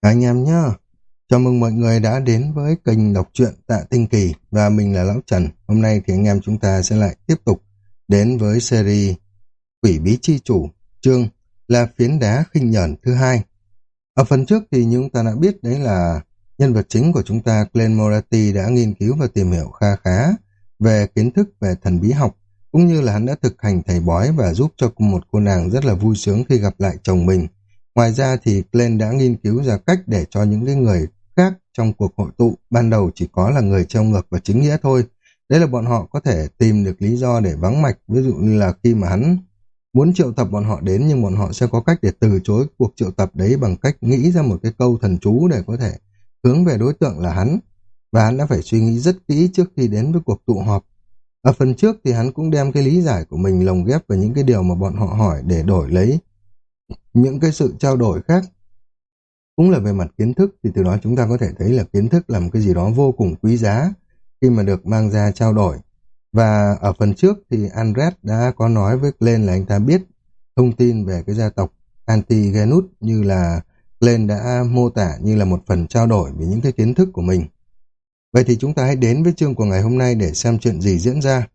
Anh em nhá, chào mừng mọi người đã đến với kênh đọc truyện Tạ Tinh Kỳ và mình là Lão Trần. Hôm nay thì anh em chúng ta sẽ lại tiếp tục đến với series Quỷ Bí Chi Chủ, chương là phiến đá khinh nhẫn thứ hai. Ở phần trước thì chúng ta đã biết đấy là nhân vật chính của chúng ta Glenn Morati đã nghiên cứu và tìm hiểu kha khá về kiến thức về thần bí học cũng như là hắn đã thực hành thầy bói và giúp cho một cô nàng rất là vui sướng khi gặp lại chồng mình. Ngoài ra thì Glenn đã nghiên cứu ra cách để cho những cái người khác trong cuộc hội tụ ban đầu chỉ có là người treo ngược và chính nghĩa thôi. Đấy là bọn họ có thể tìm được lý do để vắng mạch, ví dụ như là khi mà hắn muốn triệu tập bọn họ đến nhưng bọn họ sẽ có cách để từ chối cuộc triệu tập đấy bằng cách nghĩ ra một cái câu thần chú để có thể hướng về đối tượng là hắn. Và hắn đã phải suy nghĩ rất kỹ trước khi đến với cuộc tụ họp. Ở phần trước thì hắn cũng đem cái lý giải của mình lồng ghép vào những cái điều mà bọn họ hỏi để đổi lấy những cái sự trao đổi khác cũng là về mặt kiến thức thì từ đó chúng ta có thể thấy là kiến thức là một cái gì đó vô cùng quý giá khi mà được mang ra trao đổi. Và ở phần trước thì Andres đã có nói với Glenn là anh ta biết thông tin về cái gia tộc Antigenus như là Glenn đã mô tả như là một phần trao đổi về những cái kiến thức của mình. Vậy thì chúng ta hãy đến với chương của ngày hôm nay để xem chuyện gì diễn ra.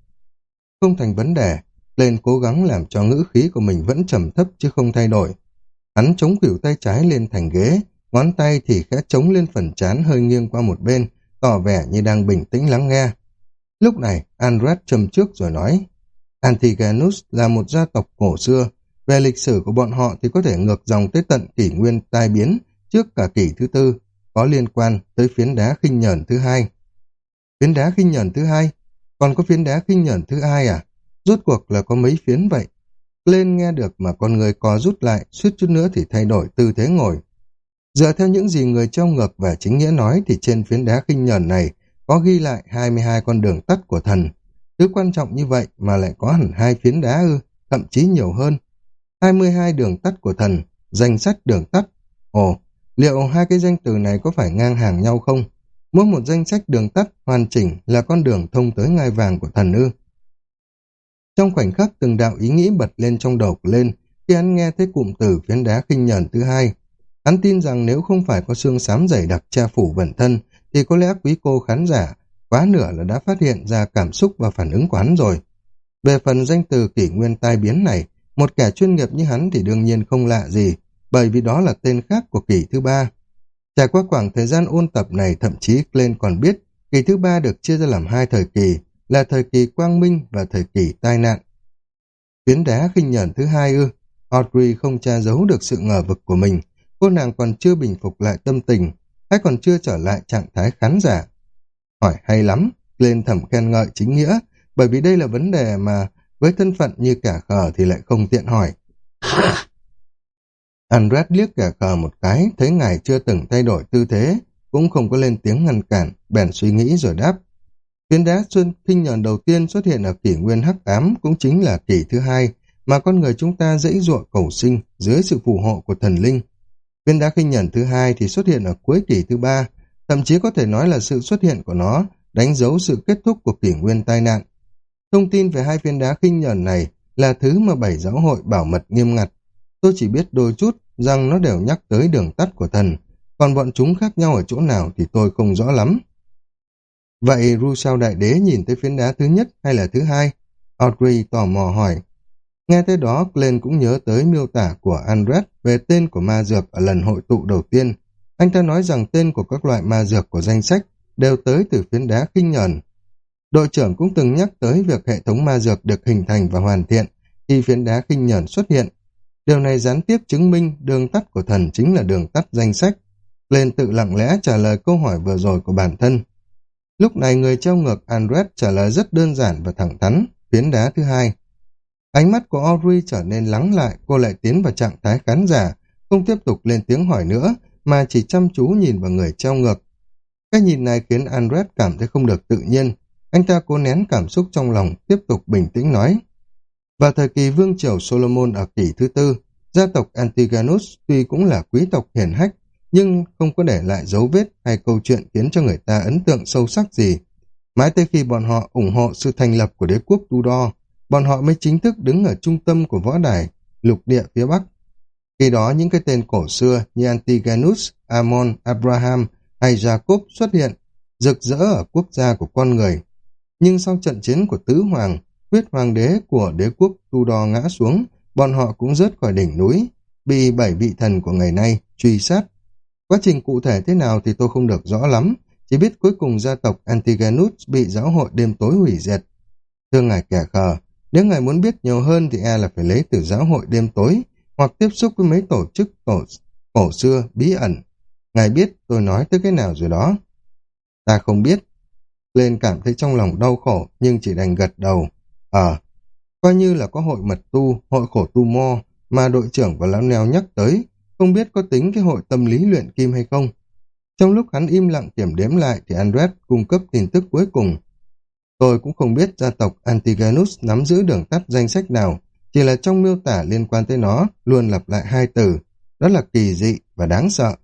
Không thành vấn đề, lên cố gắng làm cho ngữ khí của mình vẫn trầm thấp chứ không thay đổi. Hắn chống khuỷu tay trái lên thành ghế, ngón tay thì khẽ chống lên phần trán hơi nghiêng qua một bên, tỏ vẻ như đang bình tĩnh lắng nghe. Lúc này, Andrat trầm trước rồi nói, Antiganus là một gia tộc cổ xưa, về lịch sử của bọn họ thì có thể ngược dòng tới tận kỷ nguyên tai biến trước cả kỷ thứ tư, có liên quan tới phiến đá khinh nhẫn thứ hai. Phiến đá khinh nhẫn thứ hai? Còn có phiến đá khinh nhẫn thứ hai à? Rốt cuộc là có mấy phiến vậy? Lên nghe được mà con người co rút lại, suýt chút nữa thì thay đổi tư thế ngồi. Dựa theo những gì người trong ngược và chính nghĩa nói thì trên phiến đá khinh nhẫn này có ghi lại 22 con đường tắt của thần. Thứ quan trọng như vậy mà lại có hẳn hai phiến đá ư, thậm chí nhiều hơn. 22 đường tắt của thần, danh sách đường tắt. Ồ, liệu hai cái danh từ này có phải ngang hàng nhau không? Mỗi một danh sách đường tắt hoàn chỉnh là con đường thông tới ngai vàng của thần ư. Trong khoảnh khắc từng đạo ý nghĩ bật lên trong đầu lên, khi hắn nghe thấy cụm từ phiến đá khinh nhẫn thứ hai, hắn tin rằng nếu không phải có xương xám dày đặc che phủ bản thân, thì có lẽ quý cô khán giả quá nửa là đã phát hiện ra cảm xúc và phản ứng của hắn rồi. Về phần danh từ kỷ nguyên tai biến này, một kẻ chuyên nghiệp như hắn thì đương nhiên không lạ gì, bởi vì đó là tên khác của kỷ thứ ba. Trải qua khoảng thời gian ôn tập này thậm chí Glenn còn biết kỳ thứ ba được chia ra làm hai thời kỳ, là thời kỳ quang minh và thời kỳ tai nạn. Phiến đá khinh nhẫn thứ hai ư, Audrey không tra giấu được sự ngờ vực của mình, cô nàng còn chưa bình phục lại tâm tình, hay còn chưa trở lại trạng thái khán giả. Hỏi hay lắm, lên thẩm khen ngợi chính nghĩa, bởi vì đây là vấn đề mà với thân phận như cả khờ thì lại không tiện hỏi. Andret liếc cả khờ một cái, thấy ngài chưa từng thay đổi tư thế, cũng không có lên tiếng ngăn cản, bèn suy nghĩ rồi đáp. Phiến đá xuân khinh nhờn đầu tiên xuất hiện ở kỷ nguyên hắc ám cũng chính là kỷ thứ hai mà con người chúng ta dãy dụa cầu sinh dưới sự phù hộ của thần linh. Viên đá khinh nhẫn thứ hai thì xuất hiện ở cuối kỷ thứ ba, thậm chí có thể nói là sự xuất hiện của nó đánh dấu sự kết thúc của kỷ nguyên tai nạn. Thông tin về hai viên đá khinh nhẫn này là thứ mà bảy giáo hội bảo mật nghiêm ngặt. Tôi chỉ biết đôi chút rằng nó đều nhắc tới đường tắt của thần, còn bọn chúng khác nhau ở chỗ nào thì tôi không rõ lắm. Vậy Rousseau Đại Đế nhìn tới phiến đá thứ nhất hay là thứ hai? Audrey tò mò hỏi. Nghe tới đó, Glenn cũng nhớ tới miêu tả của Andret về tên của ma dược ở lần hội tụ đầu tiên. Anh ta nói rằng tên của các loại ma dược của danh sách đều tới từ phiến đá khinh nhờn. Đội trưởng cũng từng nhắc tới việc hệ thống ma dược được hình thành và hoàn thiện khi phiến đá khinh nhờn xuất hiện. Điều này gián tiếp chứng minh đường tắt của thần chính là đường tắt danh sách. Glenn tự lặng lẽ trả lời câu hỏi vừa rồi của bản thân. Lúc này người treo ngược Andret trả lời rất đơn giản và thẳng thắn, phiến đá thứ hai. Ánh mắt của Audrey trở nên lắng lại, cô lại tiến vào trạng thái khán giả, không tiếp tục lên tiếng hỏi nữa, mà chỉ chăm chú nhìn vào người treo ngược. Cái nhìn này khiến Andret cảm thấy không được tự nhiên. Anh ta cố nén cảm xúc trong lòng, tiếp tục bình tĩnh nói. Vào thời kỳ vương triều Solomon ở kỷ thứ tư, gia tộc Antigonus tuy cũng là quý tộc hiển hách, nhưng không có để lại dấu vết hay câu chuyện khiến cho người ta ấn tượng sâu sắc gì. Mãi tới khi bọn họ ủng hộ sự thành lập của đế quốc Tudor, bọn họ mới chính thức đứng ở trung tâm của võ đài, lục địa phía Bắc. Khi đó những cái tên cổ xưa như Antigonus, Amon, Abraham hay Jacob xuất hiện, rực rỡ ở quốc gia của con người. Nhưng sau trận chiến của Tứ Hoàng, huyết hoàng đế của đế quốc Tudor ngã xuống, bọn họ cũng rớt khỏi đỉnh núi, bị bảy vị thần của ngày nay truy sát. Quá trình cụ thể thế nào thì tôi không được rõ lắm, chỉ biết cuối cùng gia tộc Antigonus bị giáo hội đêm tối hủy diệt. Thưa ngài kẻ khờ, nếu ngài muốn biết nhiều hơn thì e là phải lấy từ giáo hội đêm tối hoặc tiếp xúc với mấy tổ chức cổ, cổ xưa bí ẩn. Ngài biết tôi nói tới cái nào rồi đó. Ta không biết. Lên cảm thấy trong lòng đau khổ nhưng chỉ đành gật đầu. Ờ, coi như là có hội mật tu, hội khổ tu mo mà đội trưởng và lão neo nhắc tới, không biết có tính cái hội tâm lý luyện kim hay không. Trong lúc hắn im lặng kiểm đếm lại thì Andres cung cấp tin tức cuối cùng. Tôi cũng không biết gia tộc Antigonus nắm giữ đường tắt danh sách nào, chỉ là trong miêu tả liên quan tới nó luôn lặp lại hai từ, đó là kỳ dị và đáng sợ.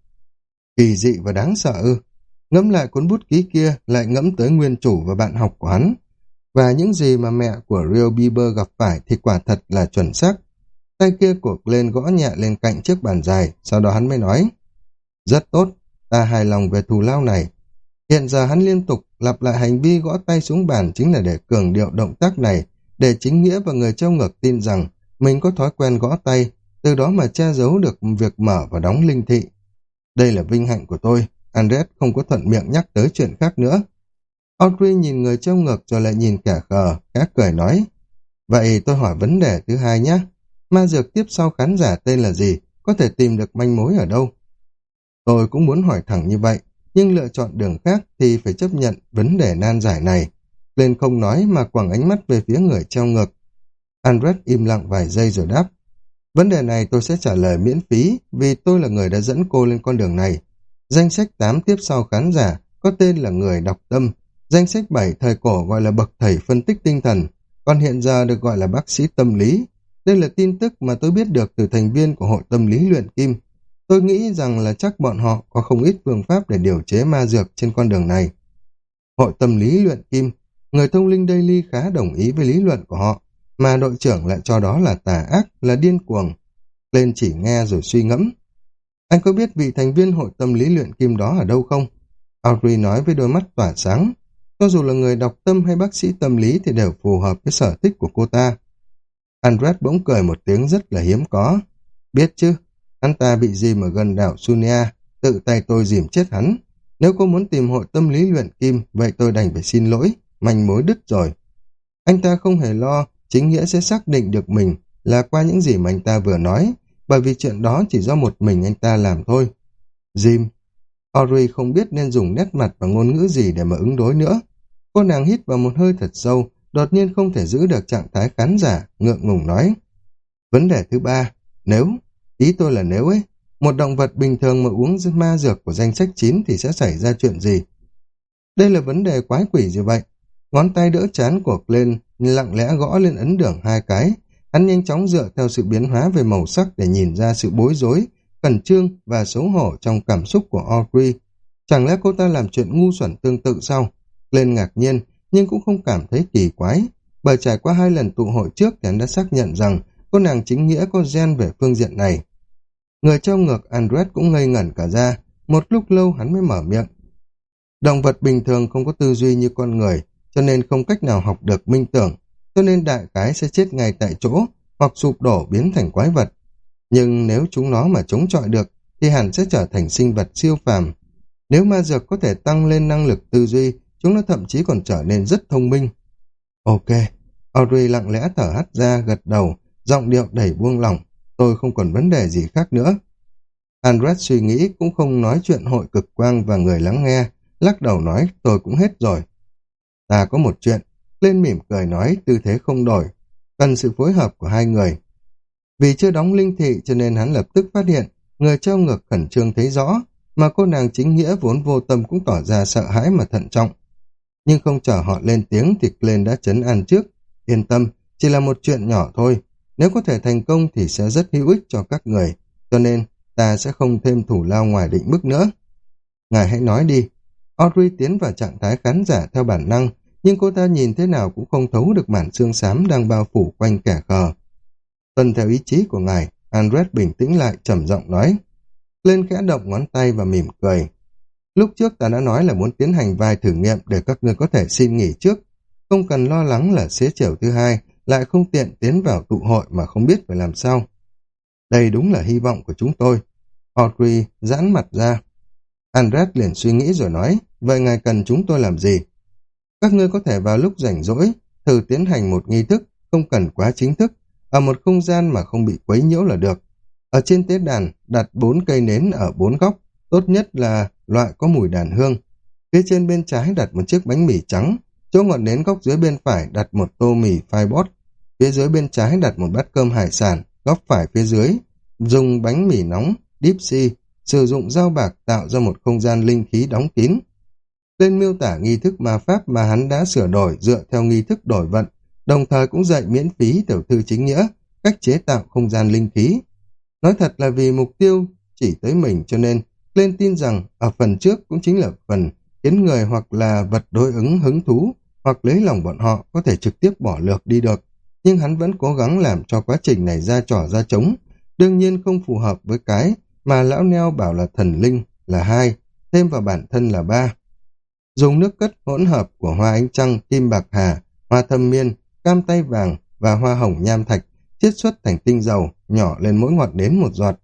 Kỳ dị và đáng sợ ư. Ngẫm lại cuốn bút ký kia lại ngẫm tới nguyên chủ và bạn học của hắn. Và những gì mà mẹ của Rio Bieber gặp phải thì quả thật là chuẩn xác. Tay kia của lên gõ nhẹ lên cạnh chiếc bàn dài, sau đó hắn mới nói. Rất tốt, ta hài lòng về thù lao này. Hiện giờ hắn liên tục lặp lại hành vi gõ tay xuống bàn chính là để cường điệu động tác này, để chính nghĩa và người trao ngược tin rằng mình có thói quen gõ tay, từ đó mà che giấu được việc mở và đóng linh thị. Đây là vinh hạnh của tôi, Andres không có thuận miệng nhắc tới chuyện khác nữa. Audrey nhìn người trao ngược rồi lại nhìn kẻ khờ, khá cười nói. Vậy tôi hỏi vấn đề thứ hai nhé. Ma dược tiếp sau khán giả tên là gì? Có thể tìm được manh mối ở đâu? Tôi cũng muốn hỏi thẳng như vậy, nhưng lựa chọn đường khác thì phải chấp nhận vấn đề nan giải này. Lên không nói mà quẳng ánh mắt về phía người treo ngược. Andres im lặng vài giây rồi đáp. Vấn đề này tôi sẽ trả lời miễn phí vì tôi là người đã dẫn cô lên con đường này. Danh sách 8 tiếp sau khán giả có tên là người đọc tâm. Danh sách 7 thời cổ gọi là bậc thầy phân tích tinh thần, còn hiện giờ được gọi là bác sĩ tâm lý. Đây là tin tức mà tôi biết được từ thành viên của hội tâm lý luyện kim. Tôi nghĩ rằng là chắc bọn họ có không ít phương pháp để điều chế ma dược trên con đường này. Hội tâm lý luyện kim, người thông linh Daily khá đồng ý với lý luận của họ, mà đội trưởng lại cho đó là tà ác, là điên cuồng. Lên chỉ nghe rồi suy ngẫm. Anh có biết vị thành viên hội tâm lý luyện kim đó ở đâu không? Audrey nói với đôi mắt tỏa sáng. Cho dù là người đọc tâm hay bác sĩ tâm lý thì đều phù hợp với sở thích của cô ta. Andret bỗng cười một tiếng rất là hiếm có. Biết chứ, hắn ta bị gì mà gần đảo Sunia, tự tay tôi dìm chết hắn. Nếu cô muốn tìm hội tâm lý luyện kim, vậy tôi đành phải xin lỗi, manh mối đứt rồi. Anh ta không hề lo, chính nghĩa sẽ xác định được mình là qua những gì mà anh ta vừa nói, bởi vì chuyện đó chỉ do một mình anh ta làm thôi. Jim, Ori không biết nên dùng nét mặt và ngôn ngữ gì để mà ứng đối nữa. Cô nàng hít vào một hơi thật sâu, đột nhiên không thể giữ được trạng thái khán giả, ngượng ngùng nói. Vấn đề thứ ba, nếu, ý tôi là nếu ấy, một động vật bình thường mà uống ma dược của danh sách 9 thì sẽ xảy ra chuyện gì? Đây là vấn đề quái quỷ gì vậy? Ngón tay đỡ chán của Glenn lặng lẽ gõ lên ấn đường hai cái. Hắn nhanh chóng dựa theo sự biến hóa về màu sắc để nhìn ra sự bối rối, cẩn trương và xấu hổ trong cảm xúc của Audrey. Chẳng lẽ cô ta làm chuyện ngu xuẩn tương tự sao? Glenn ngạc nhiên, nhưng cũng không cảm thấy kỳ quái, bởi trải qua hai lần tụ hội trước thì hắn đã xác nhận rằng cô nàng chính nghĩa có gen về phương diện này. Người trong ngược Andret cũng ngây ngẩn cả ra, một lúc lâu hắn mới mở miệng. Động vật bình thường không có tư duy như con người, cho nên không cách nào học được minh tưởng, cho nên đại cái sẽ chết ngay tại chỗ hoặc sụp đổ biến thành quái vật. Nhưng nếu chúng nó mà chống chọi được, thì hẳn sẽ trở thành sinh vật siêu phàm. Nếu ma dược có thể tăng lên năng lực tư duy, chúng nó thậm chí còn trở nên rất thông minh. Ok, Audrey lặng lẽ thở hắt ra, gật đầu, giọng điệu đầy buông lỏng. Tôi không còn vấn đề gì khác nữa. Andres suy nghĩ cũng không nói chuyện hội cực quang và người lắng nghe, lắc đầu nói tôi cũng hết rồi. Ta có một chuyện, lên mỉm cười nói tư thế không đổi, cần sự phối hợp của hai người. Vì chưa đóng linh thị cho nên hắn lập tức phát hiện người treo ngược khẩn trương thấy rõ, mà cô nàng chính nghĩa vốn vô tâm cũng tỏ ra sợ hãi mà thận trọng. Nhưng không chờ họ lên tiếng thì Glenn đã chấn an trước. Yên tâm, chỉ là một chuyện nhỏ thôi. Nếu có thể thành công thì sẽ rất hữu ích cho các người. Cho nên, ta sẽ không thêm thủ lao ngoài định mức nữa. Ngài hãy nói đi. Audrey tiến vào trạng thái khán giả theo bản năng, nhưng cô ta nhìn thế nào cũng không thấu được màn xương xám đang bao phủ quanh kẻ khờ. Tuân theo ý chí của ngài, Andres bình tĩnh lại, trầm giọng nói. Lên khẽ động ngón tay và mỉm cười. Lúc trước ta đã nói là muốn tiến hành vài thử nghiệm để các ngươi có thể xin nghỉ trước. Không cần lo lắng là xế chiều thứ hai, lại không tiện tiến vào tụ hội mà không biết phải làm sao. Đây đúng là hy vọng của chúng tôi. Audrey giãn mặt ra. Andres liền suy nghĩ rồi nói, vậy ngài cần chúng tôi làm gì? Các ngươi có thể vào lúc rảnh rỗi, thử tiến hành một nghi thức, không cần quá chính thức, ở một không gian mà không bị quấy nhiễu là được. Ở trên tế đàn, đặt bốn cây nến ở bốn góc, tốt nhất là loại có mùi đàn hương. Phía trên bên trái đặt một chiếc bánh mì trắng, chỗ ngọn nến góc dưới bên phải đặt một tô mì phai bót, phía dưới bên trái đặt một bát cơm hải sản, góc phải phía dưới, dùng bánh mì nóng, deep sea, sử dụng dao bạc tạo ra một không gian linh khí đóng kín. Lên miêu tả nghi thức ma pháp mà hắn đã sửa đổi dựa theo nghi thức đổi vận, đồng thời cũng dạy miễn phí tiểu thư chính nghĩa, cách chế tạo không gian linh khí. Nói thật là vì mục tiêu chỉ tới mình cho nên lên tin rằng ở phần trước cũng chính là phần khiến người hoặc là vật đối ứng hứng thú hoặc lấy lòng bọn họ có thể trực tiếp bỏ lược đi được. Nhưng hắn vẫn cố gắng làm cho quá trình này ra trò ra trống, đương nhiên không phù hợp với cái mà lão neo bảo là thần linh là hai, thêm vào bản thân là ba. Dùng nước cất hỗn hợp của hoa ánh trăng, kim bạc hà, hoa thâm miên, cam tay vàng và hoa hồng nham thạch chiết xuất thành tinh dầu, nhỏ lên mỗi ngọn đến một giọt.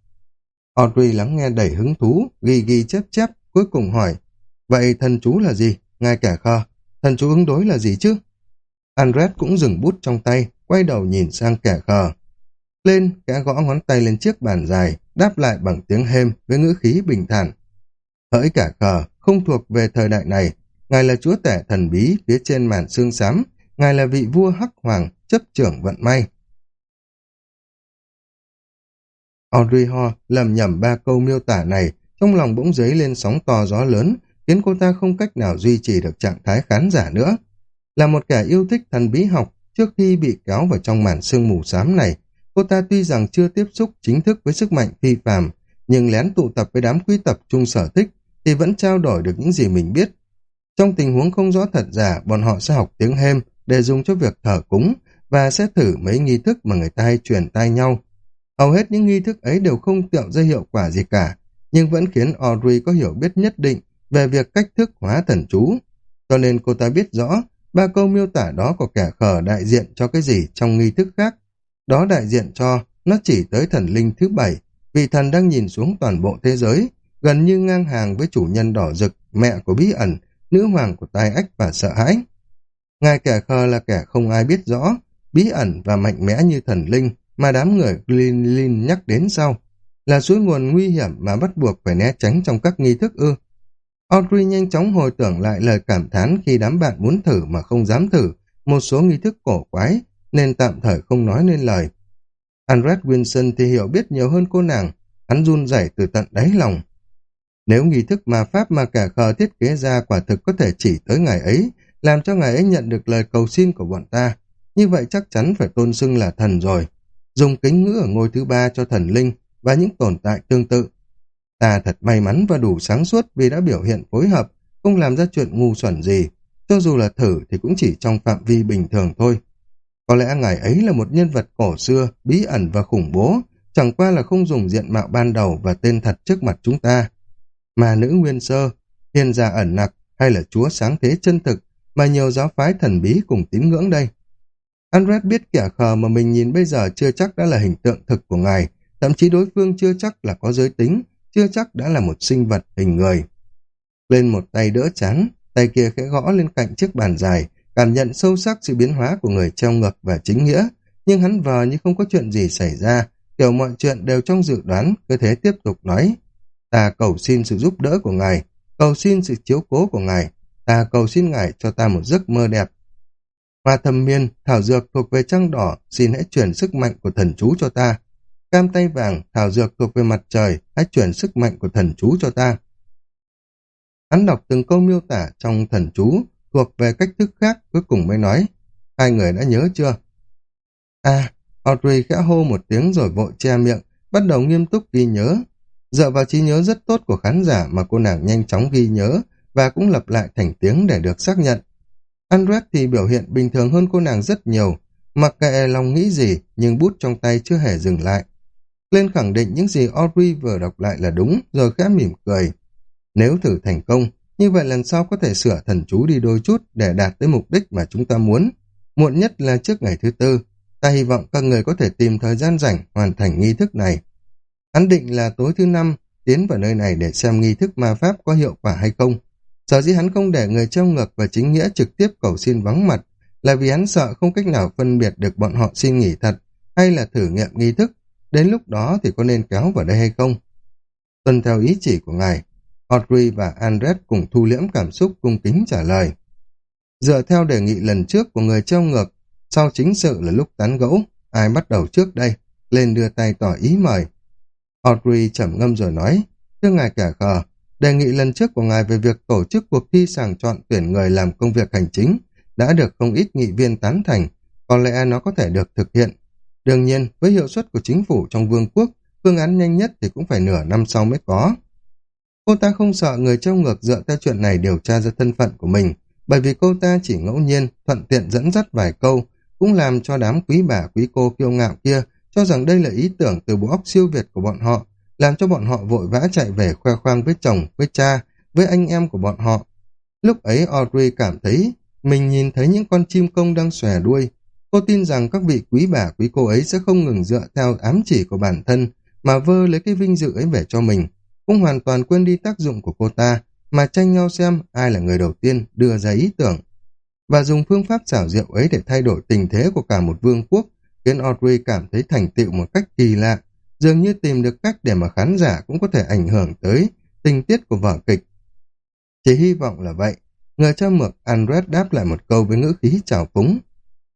Audrey lắng nghe đầy hứng thú, ghi ghi chép chép, cuối cùng hỏi, vậy thần chú là gì, ngài kẻ khờ, thần chú ứng đối là gì chứ? Andres cũng dừng bút trong tay, quay đầu nhìn sang kẻ khờ. Lên, kẻ gõ ngón tay lên chiếc bàn dài, đáp lại bằng tiếng hêm với ngữ khí bình thản. Hỡi cả khờ, không thuộc về thời đại này, ngài là chúa tể thần bí phía trên màn xương xám, ngài là vị vua hắc hoàng, chấp trưởng vận may. Audrey Ho lầm nhầm ba câu miêu tả này, trong lòng bỗng dấy lên sóng to gió lớn, khiến cô ta không cách nào duy trì được trạng thái khán giả nữa. Là một kẻ yêu thích thần bí học, trước khi bị kéo vào trong màn sương mù xám này, cô ta tuy rằng chưa tiếp xúc chính thức với sức mạnh phi phàm, nhưng lén tụ tập với đám quý tập chung sở thích thì vẫn trao đổi được những gì mình biết. Trong tình huống không rõ thật giả, bọn họ sẽ học tiếng hêm để dùng cho việc thờ cúng và sẽ thử mấy nghi thức mà người ta hay truyền tai nhau. Hầu hết những nghi thức ấy đều không tạo ra hiệu quả gì cả, nhưng vẫn khiến Audrey có hiểu biết nhất định về việc cách thức hóa thần chú. Cho nên cô ta biết rõ, ba câu miêu tả đó của kẻ khờ đại diện cho cái gì trong nghi thức khác. Đó đại diện cho nó chỉ tới thần linh thứ bảy, vì thần đang nhìn xuống toàn bộ thế giới, gần như ngang hàng với chủ nhân đỏ rực, mẹ của bí ẩn, nữ hoàng của tai ách và sợ hãi. Ngài kẻ khờ là kẻ không ai biết rõ, bí ẩn và mạnh mẽ như thần linh mà đám người glin Lin nhắc đến sau. Là suối nguồn nguy hiểm mà bắt buộc phải né tránh trong các nghi thức ư. Audrey nhanh chóng hồi tưởng lại lời cảm thán khi đám bạn muốn thử mà không dám thử, một số nghi thức cổ quái, nên tạm thời không nói nên lời. Andret Wilson thì hiểu biết nhiều hơn cô nàng, hắn run rẩy từ tận đáy lòng. Nếu nghi thức mà Pháp mà cả khờ thiết kế ra quả thực có thể chỉ tới ngày ấy, làm cho ngài ấy nhận được lời cầu xin của bọn ta, như vậy chắc chắn phải tôn xưng là thần rồi. Dùng kính ngữ ở ngôi thứ ba cho thần linh và những tồn tại tương tự. Ta thật may mắn và đủ sáng suốt vì đã biểu hiện phối hợp, không làm ra chuyện ngu xuẩn gì. Cho dù là thử thì cũng chỉ trong phạm vi bình thường thôi. Có lẽ ngài ấy là một nhân vật cổ xưa, bí ẩn và khủng bố, chẳng qua là không dùng diện mạo ban đầu và tên thật trước mặt chúng ta. Mà nữ nguyên sơ, hiền gia ẩn nặc hay là chúa sáng thế chân thực mà nhiều giáo phái thần bí cùng tín ngưỡng đây. Andret biết kẻ khờ mà mình nhìn bây giờ chưa chắc đã là hình tượng thực của ngài, thậm chí đối phương chưa chắc là có giới tính, chưa chắc đã là một sinh vật hình người. Lên một tay đỡ chán, tay kia khẽ gõ lên cạnh chiếc bàn dài, cảm nhận sâu sắc sự biến hóa của người treo ngược và chính nghĩa, nhưng hắn vờ như không có chuyện gì xảy ra, kiểu mọi chuyện đều trong dự đoán, cứ thế tiếp tục nói. Ta cầu xin sự giúp đỡ của ngài, cầu xin sự chiếu cố của ngài, ta cầu xin ngài cho ta một giấc mơ đẹp. Hoa thầm miên, thảo dược thuộc về trăng đỏ, xin hãy chuyển sức mạnh của thần chú cho ta. Cam tay vàng, thảo dược thuộc về mặt trời, hãy chuyển sức mạnh của thần chú cho ta. Hắn đọc từng câu miêu tả trong thần chú, thuộc về cách thức khác, cuối cùng mới nói. Hai người đã nhớ chưa? À, Audrey khẽ hô một tiếng rồi vội che miệng, bắt đầu nghiêm túc ghi nhớ. Dựa vào trí nhớ rất tốt của khán giả mà cô nàng nhanh chóng ghi nhớ và cũng lập lại thành tiếng để được xác nhận. Andret thì biểu hiện bình thường hơn cô nàng rất nhiều, mặc kệ lòng nghĩ gì nhưng bút trong tay chưa hề dừng lại. Lên khẳng định những gì Audrey vừa đọc lại là đúng, rồi khẽ mỉm cười. Nếu thử thành công, như vậy lần sau có thể sửa thần chú đi đôi chút để đạt tới mục đích mà chúng ta muốn. Muộn nhất là trước ngày thứ tư. Ta hy vọng các người có thể tìm thời gian rảnh hoàn thành nghi thức này. Hắn định là tối thứ năm tiến vào nơi này để xem nghi thức ma pháp có hiệu quả hay không. Sở dĩ hắn không để người treo ngược và chính nghĩa trực tiếp cầu xin vắng mặt là vì hắn sợ không cách nào phân biệt được bọn họ xin nghỉ thật hay là thử nghiệm nghi thức. Đến lúc đó thì có nên kéo vào đây hay không? Tuân theo ý chỉ của ngài, Audrey và Andret cùng thu liễm cảm xúc cung kính trả lời. Dựa theo đề nghị lần trước của người treo ngược, sau chính sự là lúc tán gẫu, ai bắt đầu trước đây, lên đưa tay tỏ ý mời. Audrey trầm ngâm rồi nói, thưa ngài kẻ khờ, đề nghị lần trước của ngài về việc tổ chức cuộc thi sàng chọn tuyển người làm công việc hành chính đã được không ít nghị viên tán thành, có lẽ nó có thể được thực hiện. Đương nhiên, với hiệu suất của chính phủ trong vương quốc, phương án nhanh nhất thì cũng phải nửa năm sau mới có. Cô ta không sợ người treo ngược dựa theo chuyện này điều tra ra thân phận của mình, bởi vì cô ta chỉ ngẫu nhiên, thuận tiện dẫn dắt vài câu, cũng làm cho đám quý bà quý cô kiêu ngạo kia cho rằng đây là ý tưởng từ bộ óc siêu việt của bọn họ, làm cho bọn họ vội vã chạy về khoe khoang với chồng, với cha, với anh em của bọn họ. Lúc ấy Audrey cảm thấy mình nhìn thấy những con chim công đang xòe đuôi. Cô tin rằng các vị quý bà quý cô ấy sẽ không ngừng dựa theo ám chỉ của bản thân mà vơ lấy cái vinh dự ấy về cho mình, cũng hoàn toàn quên đi tác dụng của cô ta mà tranh nhau xem ai là người đầu tiên đưa ra ý tưởng. Và dùng phương pháp xảo diệu ấy để thay đổi tình thế của cả một vương quốc khiến Audrey cảm thấy thành tựu một cách kỳ lạ, dường như tìm được cách để mà khán giả cũng có thể ảnh hưởng tới tình tiết của vở kịch. Chỉ hy vọng là vậy. Người cho mực Andres đáp lại một câu với ngữ khí trào phúng.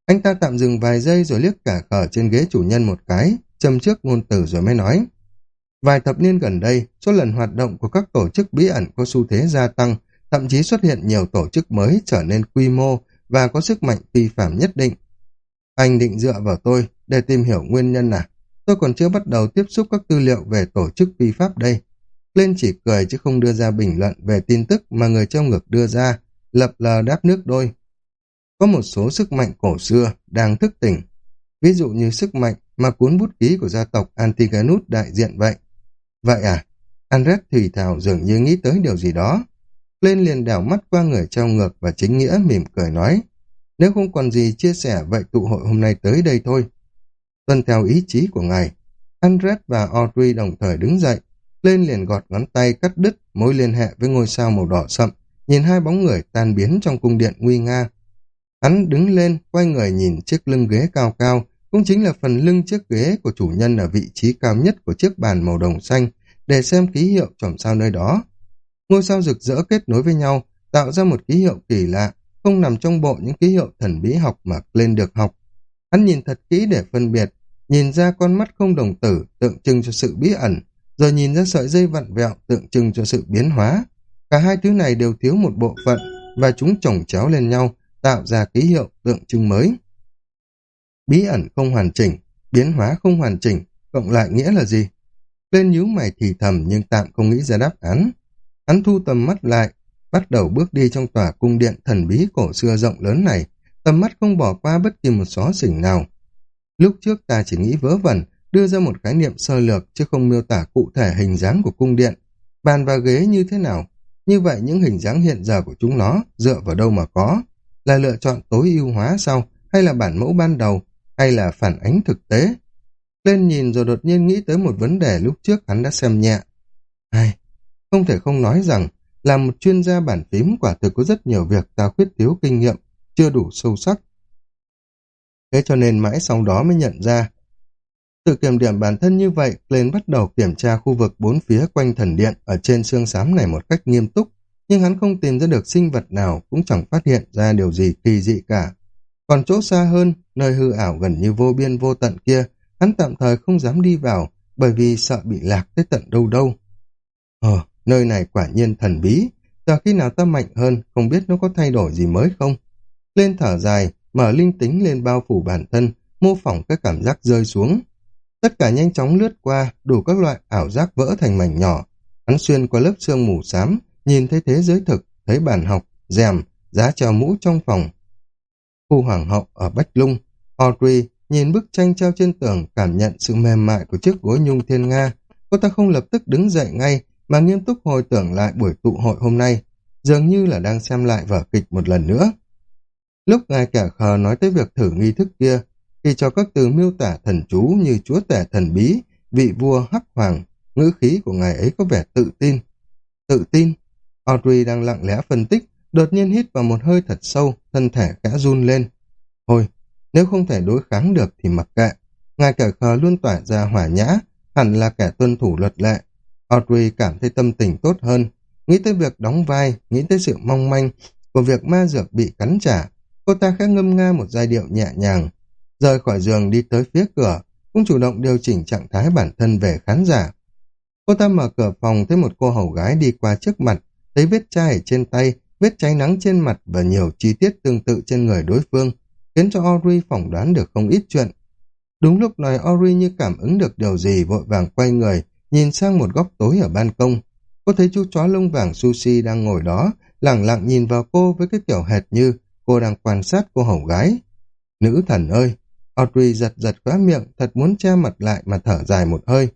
Anh ta tạm dừng vài giây rồi liếc cả khở trên ghế chủ nhân một cái, châm trước ngôn từ rồi mới nói. Vài thập niên gần đây, số lần hoạt động của các tổ chức bí ẩn có xu thế gia tăng, thậm chí xuất hiện nhiều tổ chức mới trở nên quy mô và có sức mạnh phi phạm nhất định. Anh định dựa vào tôi để tìm hiểu nguyên nhân à? Tôi còn chưa bắt đầu tiếp xúc các tư liệu về tổ chức vi pháp đây. Lên chỉ cười chứ không đưa ra bình luận về tin tức mà người trong ngược đưa ra, lập lờ đáp nước đôi. Có một số sức mạnh cổ xưa đang thức tỉnh, ví dụ như sức mạnh mà cuốn bút ký của gia tộc Antigonus đại diện vậy. Vậy à? Andres thủy thảo dường như nghĩ tới điều gì đó. Lên liền đảo mắt qua người trong ngược và chính nghĩa mỉm cười nói. Nếu không còn gì chia sẻ vậy tụ hội hôm nay tới đây thôi. Tuân theo ý chí của ngài, Andres và Audrey đồng thời đứng dậy. Lên liền gọt ngón tay cắt đứt mối liên hệ với ngôi sao màu đỏ sậm, nhìn hai bóng người tan biến trong cung điện nguy nga. Hắn đứng lên, quay người nhìn chiếc lưng ghế cao cao, cũng chính là phần lưng chiếc ghế của chủ nhân ở vị trí cao nhất của chiếc bàn màu đồng xanh, để xem ký hiệu chòm sao nơi đó. Ngôi sao rực rỡ kết nối với nhau, tạo ra một ký hiệu kỳ lạ, không nằm trong bộ những ký hiệu thần bí học mà lên được học. Hắn nhìn thật kỹ để phân biệt, nhìn ra con mắt không đồng tử tượng trưng cho sự bí ẩn, rồi nhìn ra sợi dây vặn vẹo tượng trưng cho sự biến hóa. Cả hai thứ này đều thiếu một bộ phận và chúng chồng chéo lên nhau, tạo ra ký hiệu tượng trưng mới. Bí ẩn không hoàn chỉnh, biến hóa không hoàn chỉnh, cộng lại nghĩa là gì? Lên nhíu mày thì thầm nhưng tạm không nghĩ ra đáp án. Hắn thu tầm mắt lại, bắt đầu bước đi trong tòa cung điện thần bí cổ xưa rộng lớn này, tầm mắt không bỏ qua bất kỳ một xó xỉnh nào. Lúc trước ta chỉ nghĩ vớ vẩn, đưa ra một khái niệm sơ lược chứ không miêu tả cụ thể hình dáng của cung điện, bàn và ghế như thế nào. Như vậy những hình dáng hiện giờ của chúng nó dựa vào đâu mà có? Là lựa chọn tối ưu hóa sau, hay là bản mẫu ban đầu, hay là phản ánh thực tế? Lên nhìn rồi đột nhiên nghĩ tới một vấn đề lúc trước hắn đã xem nhẹ. Ai, không thể không nói rằng, là một chuyên gia bản phím quả thực có rất nhiều việc ta khuyết thiếu kinh nghiệm, chưa đủ sâu sắc. Thế cho nên mãi sau đó mới nhận ra, tự kiểm điểm bản thân như vậy, lên bắt đầu kiểm tra khu vực bốn phía quanh thần điện ở trên xương xám này một cách nghiêm túc, nhưng hắn không tìm ra được sinh vật nào cũng chẳng phát hiện ra điều gì kỳ dị cả. Còn chỗ xa hơn, nơi hư ảo gần như vô biên vô tận kia, hắn tạm thời không dám đi vào, bởi vì sợ bị lạc tới tận đâu đâu. Ờ, nơi này quả nhiên thần bí, chờ khi nào ta mạnh hơn, không biết nó có thay đổi gì mới không? Lên thở dài, mở linh tính lên bao phủ bản thân, mô phỏng các cảm giác rơi xuống. Tất cả nhanh chóng lướt qua, đủ các loại ảo giác vỡ thành mảnh nhỏ. Hắn xuyên qua lớp sương mù xám, nhìn thấy thế giới thực, thấy bàn học, rèm, giá treo mũ trong phòng. Khu hoàng hậu ở Bách Lung, Audrey nhìn bức tranh treo trên tường, cảm nhận sự mềm mại của chiếc gối nhung thiên nga. Cô ta không lập tức đứng dậy ngay, mà nghiêm túc hồi tưởng lại buổi tụ hội hôm nay, dường như là đang xem lại vở kịch một lần nữa. Lúc ngài kẻ khờ nói tới việc thử nghi thức kia, khi cho các từ miêu tả thần chú như chúa tể thần bí, vị vua hắc hoàng, ngữ khí của ngài ấy có vẻ tự tin. Tự tin? Audrey đang lặng lẽ phân tích, đột nhiên hít vào một hơi thật sâu, thân thể cả run lên. Thôi, nếu không thể đối kháng được thì mặc kệ. Ngài kẻ khờ luôn tỏa ra hỏa nhã, hẳn là kẻ tuân thủ luật lệ. Audrey cảm thấy tâm tình tốt hơn, nghĩ tới việc đóng vai, nghĩ tới sự mong manh của việc ma dược bị cắn trả. Cô ta khẽ ngâm nga một giai điệu nhẹ nhàng, rời khỏi giường đi tới phía cửa, cũng chủ động điều chỉnh trạng thái bản thân về khán giả. Cô ta mở cửa phòng thấy một cô hầu gái đi qua trước mặt, thấy vết chai ở trên tay, vết cháy nắng trên mặt và nhiều chi tiết tương tự trên người đối phương, khiến cho Ori phỏng đoán được không ít chuyện. Đúng lúc này Ori như cảm ứng được điều gì vội vàng quay người, nhìn sang một góc tối ở ban công. Cô thấy chú chó lông vàng Sushi đang ngồi đó, lẳng lặng nhìn vào cô với cái kiểu hệt như cô đang quan sát cô hầu gái. Nữ thần ơi! Audrey giật giật khóa miệng, thật muốn che mặt lại mà thở dài một hơi.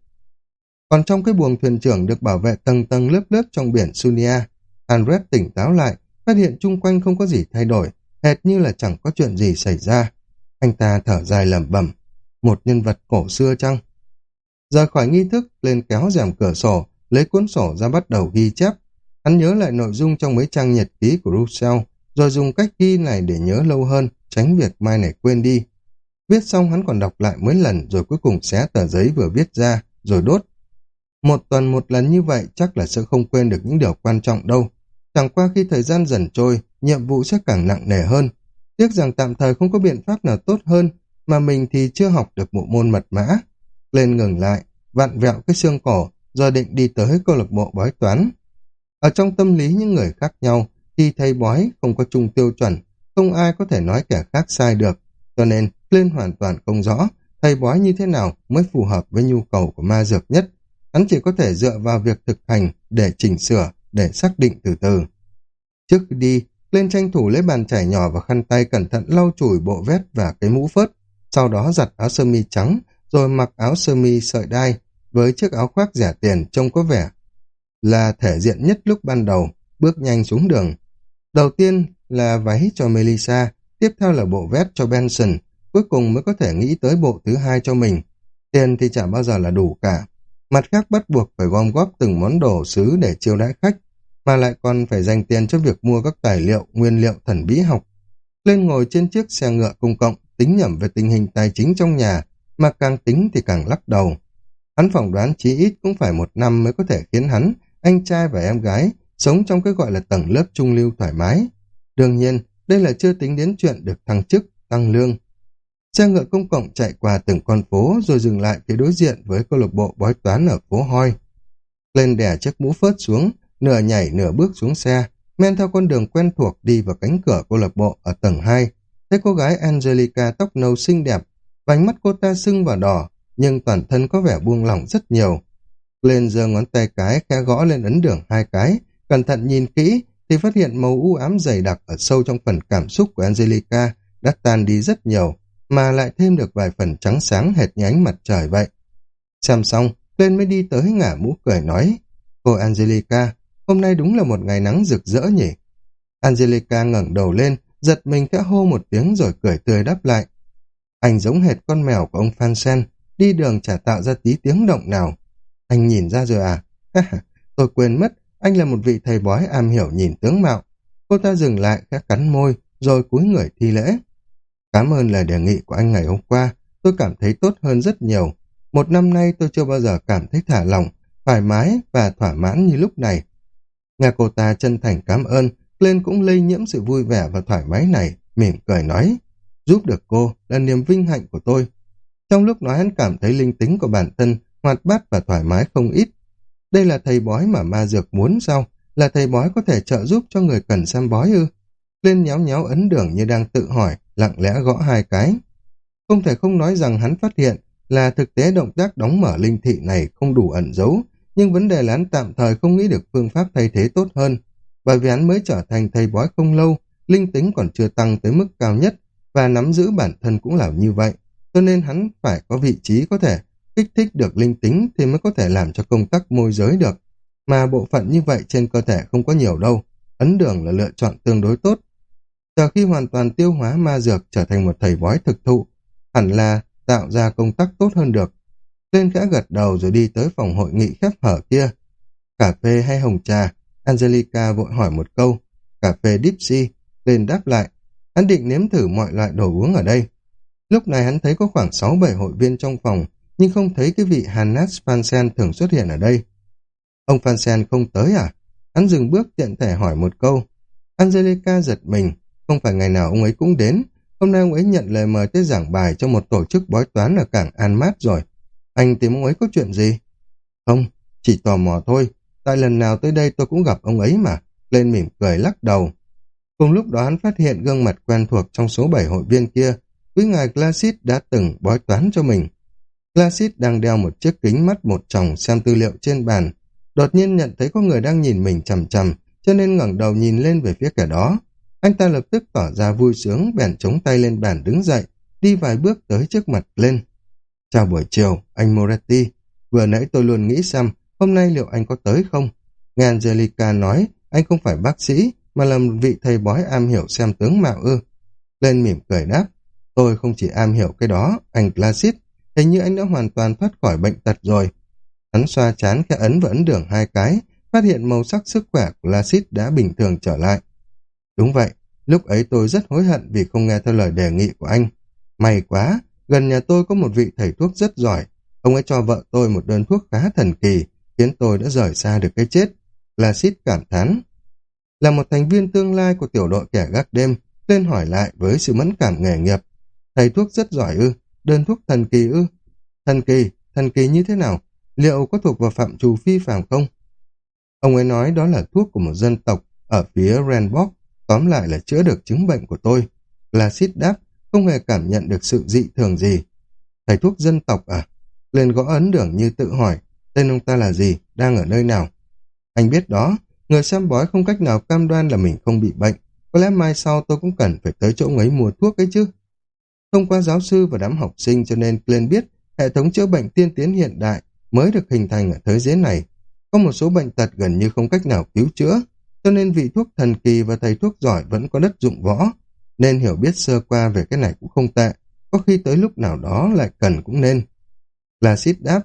Còn trong cái buồng thuyền trưởng được bảo vệ tầng tầng lớp lớp trong biển Sunia, Andret tỉnh táo lại, phát hiện chung quanh không có gì thay đổi, hệt như là chẳng có chuyện gì xảy ra. Anh ta thở dài lẩm bẩm, một nhân vật cổ xưa chăng? Rời khỏi nghi thức, lên kéo rèm cửa sổ, lấy cuốn sổ ra bắt đầu ghi chép. Hắn nhớ lại nội dung trong mấy trang nhật ký của Russell rồi dùng cách ghi này để nhớ lâu hơn, tránh việc mai này quên đi. Viết xong hắn còn đọc lại mấy lần rồi cuối cùng xé tờ giấy vừa viết ra, rồi đốt. Một tuần một lần như vậy chắc là sẽ không quên được những điều quan trọng đâu. Chẳng qua khi thời gian dần trôi, nhiệm vụ sẽ càng nặng nề hơn. Tiếc rằng tạm thời không có biện pháp nào tốt hơn, mà mình thì chưa học được bộ môn mật mã. Lên ngừng lại, vặn vẹo cái xương cổ, rồi định đi tới câu lạc bộ bói toán. Ở trong tâm lý những người khác nhau, thì thầy bói không có chung tiêu chuẩn, không ai có thể nói kẻ khác sai được. Cho nên, lên hoàn toàn không rõ thầy bói như thế nào mới phù hợp với nhu cầu của ma dược nhất. Hắn chỉ có thể dựa vào việc thực hành để chỉnh sửa, để xác định từ từ. Trước khi đi, lên tranh thủ lấy bàn chải nhỏ và khăn tay cẩn thận lau chùi bộ vét và cái mũ phớt, sau đó giặt áo sơ mi trắng, rồi mặc áo sơ mi sợi đai với chiếc áo khoác rẻ tiền trông có vẻ là thể diện nhất lúc ban đầu, bước nhanh xuống đường. Đầu tiên là váy cho Melissa, tiếp theo là bộ vest cho Benson, cuối cùng mới có thể nghĩ tới bộ thứ hai cho mình. Tiền thì chả bao giờ là đủ cả. Mặt khác bắt buộc phải gom góp từng món đồ sứ để chiêu đãi khách, mà lại còn phải dành tiền cho việc mua các tài liệu, nguyên liệu thần bí học. Lên ngồi trên chiếc xe ngựa công cộng, tính nhẩm về tình hình tài chính trong nhà, mà càng tính thì càng lắc đầu. Hắn phỏng đoán chí ít cũng phải một năm mới có thể khiến hắn, anh trai và em gái, sống trong cái gọi là tầng lớp trung lưu thoải mái. Đương nhiên, đây là chưa tính đến chuyện được thăng chức, tăng lương. Xe ngựa công cộng chạy qua từng con phố rồi dừng lại phía đối diện với câu lạc bộ bói toán ở phố Hoi. Lên đè chiếc mũ phớt xuống, nửa nhảy nửa bước xuống xe, men theo con đường quen thuộc đi vào cánh cửa câu lạc bộ ở tầng 2. Thấy cô gái Angelica tóc nâu xinh đẹp, vành mắt cô ta sưng và đỏ, nhưng toàn thân có vẻ buông lỏng rất nhiều. Lên giơ ngón tay cái khẽ gõ lên ấn đường hai cái, cẩn thận nhìn kỹ thì phát hiện màu u ám dày đặc ở sâu trong phần cảm xúc của Angelica đã tan đi rất nhiều, mà lại thêm được vài phần trắng sáng hệt như ánh mặt trời vậy. Xem xong, lên mới đi tới ngả mũ cười nói, Cô Angelica, hôm nay đúng là một ngày nắng rực rỡ nhỉ? Angelica ngẩng đầu lên, giật mình khẽ hô một tiếng rồi cười tươi đáp lại. Anh giống hệt con mèo của ông Phan Sen, đi đường chả tạo ra tí tiếng động nào. Anh nhìn ra rồi à? Tôi quên mất, anh là một vị thầy bói am hiểu nhìn tướng mạo. Cô ta dừng lại, khẽ cắn môi, rồi cúi người thi lễ. Cảm ơn lời đề nghị của anh ngày hôm qua, tôi cảm thấy tốt hơn rất nhiều. Một năm nay tôi chưa bao giờ cảm thấy thả lỏng, thoải mái và thỏa mãn như lúc này. Nghe cô ta chân thành cảm ơn, lên cũng lây nhiễm sự vui vẻ và thoải mái này, mỉm cười nói, giúp được cô là niềm vinh hạnh của tôi. Trong lúc nói hắn cảm thấy linh tính của bản thân hoạt bát và thoải mái không ít. Đây là thầy bói mà ma dược muốn sao? Là thầy bói có thể trợ giúp cho người cần xem bói ư? Lên nhéo nhéo ấn đường như đang tự hỏi, lặng lẽ gõ hai cái. Không thể không nói rằng hắn phát hiện là thực tế động tác đóng mở linh thị này không đủ ẩn giấu, nhưng vấn đề là hắn tạm thời không nghĩ được phương pháp thay thế tốt hơn. Bởi vì hắn mới trở thành thầy bói không lâu, linh tính còn chưa tăng tới mức cao nhất, và nắm giữ bản thân cũng là như vậy. cho nên hắn phải có vị trí có thể kích thích được linh tính thì mới có thể làm cho công tác môi giới được. Mà bộ phận như vậy trên cơ thể không có nhiều đâu, ấn đường là lựa chọn tương đối tốt. Chờ khi hoàn toàn tiêu hóa ma dược trở thành một thầy bói thực thụ, hẳn là tạo ra công tác tốt hơn được. Lên khẽ gật đầu rồi đi tới phòng hội nghị khép hở kia. Cà phê hay hồng trà? Angelica vội hỏi một câu. Cà phê Dipsy. Lên đáp lại. Hắn định nếm thử mọi loại đồ uống ở đây. Lúc này hắn thấy có khoảng 6-7 hội viên trong phòng, nhưng không thấy cái vị Hannes Fansen thường xuất hiện ở đây. Ông Fansen không tới à? Hắn dừng bước tiện thể hỏi một câu. Angelica giật mình, không phải ngày nào ông ấy cũng đến. Hôm nay ông ấy nhận lời mời tới giảng bài cho một tổ chức bói toán ở cảng An Mát rồi. Anh tìm ông ấy có chuyện gì? Không, chỉ tò mò thôi. Tại lần nào tới đây tôi cũng gặp ông ấy mà. Lên mỉm cười lắc đầu. Cùng lúc đó hắn phát hiện gương mặt quen thuộc trong số 7 hội viên kia. Quý ngài Glacis đã từng bói toán cho mình. Glacis đang đeo một chiếc kính mắt một tròng xem tư liệu trên bàn. Đột nhiên nhận thấy có người đang nhìn mình chầm chầm, cho nên ngẩng đầu nhìn lên về phía kẻ đó. Anh ta lập tức tỏ ra vui sướng, bèn chống tay lên bàn đứng dậy, đi vài bước tới trước mặt lên. Chào buổi chiều, anh Moretti. Vừa nãy tôi luôn nghĩ xem, hôm nay liệu anh có tới không? Nghe Angelica nói, anh không phải bác sĩ, mà là một vị thầy bói am hiểu xem tướng mạo ư. Lên mỉm cười đáp, tôi không chỉ am hiểu cái đó, anh Placid, hình như anh đã hoàn toàn thoát khỏi bệnh tật rồi. Hắn xoa chán khẽ ấn và ấn đường hai cái, phát hiện màu sắc sức khỏe của lasit đã bình thường trở lại. Đúng vậy, lúc ấy tôi rất hối hận vì không nghe theo lời đề nghị của anh. May quá, gần nhà tôi có một vị thầy thuốc rất giỏi. Ông ấy cho vợ tôi một đơn thuốc khá thần kỳ, khiến tôi đã rời xa được cái chết. lasit cảm thán. Là một thành viên tương lai của tiểu đội kẻ gác đêm, lên hỏi lại với sự mẫn cảm nghề nghiệp. Thầy thuốc rất giỏi ư, đơn thuốc thần kỳ ư. Thần kỳ, thần kỳ như thế nào? Liệu có thuộc vào phạm trù phi phạm không? Ông ấy nói đó là thuốc của một dân tộc ở phía Renbock, tóm lại là chữa được chứng bệnh của tôi. Là đáp, không hề cảm nhận được sự dị thường gì. Thầy thuốc dân tộc à? Lên gõ ấn đường như tự hỏi, tên ông ta là gì, đang ở nơi nào? Anh biết đó, người xem bói không cách nào cam đoan là mình không bị bệnh. Có lẽ mai sau tôi cũng cần phải tới chỗ ấy mua thuốc ấy chứ. Thông qua giáo sư và đám học sinh cho nên Glenn biết hệ thống chữa bệnh tiên tiến hiện đại mới được hình thành ở thế giới này. Có một số bệnh tật gần như không cách nào cứu chữa, cho nên vị thuốc thần kỳ và thầy thuốc giỏi vẫn có đất dụng võ, nên hiểu biết sơ qua về cái này cũng không tệ, có khi tới lúc nào đó lại cần cũng nên. Là Sid đáp,